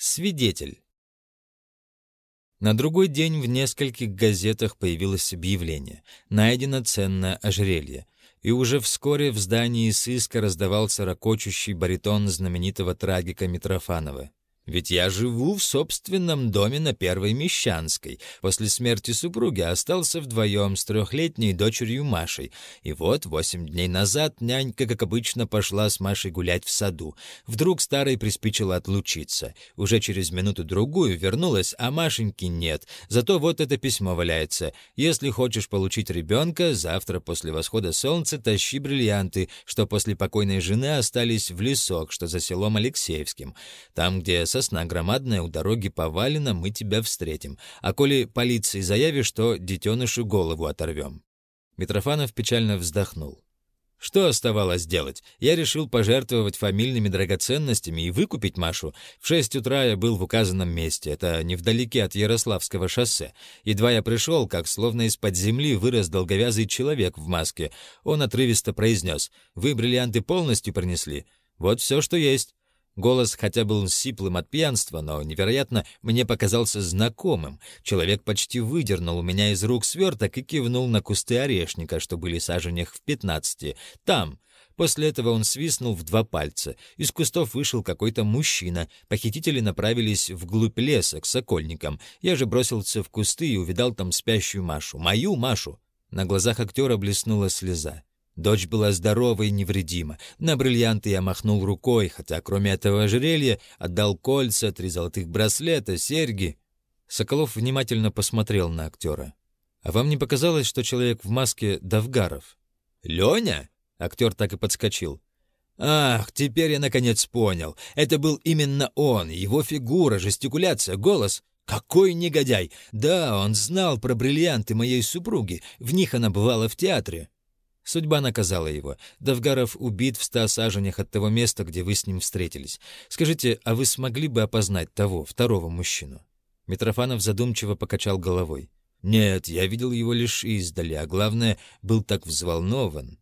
Свидетель. На другой день в нескольких газетах появилось объявление «Найдено ценное ожерелье», и уже вскоре в здании сыска раздавался ракочущий баритон знаменитого трагика Митрофанова. Ведь я живу в собственном доме на Первой Мещанской. После смерти супруги остался вдвоем с трехлетней дочерью Машей. И вот восемь дней назад нянька, как обычно, пошла с Машей гулять в саду. Вдруг старой приспичила отлучиться. Уже через минуту-другую вернулась, а Машеньки нет. Зато вот это письмо валяется. Если хочешь получить ребенка, завтра после восхода солнца тащи бриллианты, что после покойной жены остались в лесок, что за селом Алексеевским. Там, где сосна громадная, у дороги повалена, мы тебя встретим. А коли полиции заявишь, то детенышу голову оторвем». Митрофанов печально вздохнул. Что оставалось делать? Я решил пожертвовать фамильными драгоценностями и выкупить Машу. В шесть утра я был в указанном месте, это невдалеке от Ярославского шоссе. Едва я пришел, как словно из-под земли вырос долговязый человек в маске. Он отрывисто произнес «Вы бриллианты полностью принесли?» «Вот все, что есть». Голос хотя был сиплым от пьянства, но, невероятно, мне показался знакомым. Человек почти выдернул у меня из рук сверток и кивнул на кусты орешника, что были саженях в пятнадцати. Там. После этого он свистнул в два пальца. Из кустов вышел какой-то мужчина. Похитители направились вглубь леса, к сокольникам. Я же бросился в кусты и увидал там спящую Машу. Мою Машу. На глазах актера блеснула слеза. Дочь была здорова и невредима. На бриллианты я махнул рукой, хотя кроме этого ожерелья отдал кольца, три золотых браслета, серьги. Соколов внимательно посмотрел на актера. «А вам не показалось, что человек в маске Давгаров?» «Леня?» — актер так и подскочил. «Ах, теперь я наконец понял. Это был именно он, его фигура, жестикуляция, голос. Какой негодяй! Да, он знал про бриллианты моей супруги. В них она бывала в театре». Судьба наказала его. Давгаров убит в ста саженях от того места, где вы с ним встретились. Скажите, а вы смогли бы опознать того, второго мужчину?» Митрофанов задумчиво покачал головой. «Нет, я видел его лишь издали, а главное, был так взволнован.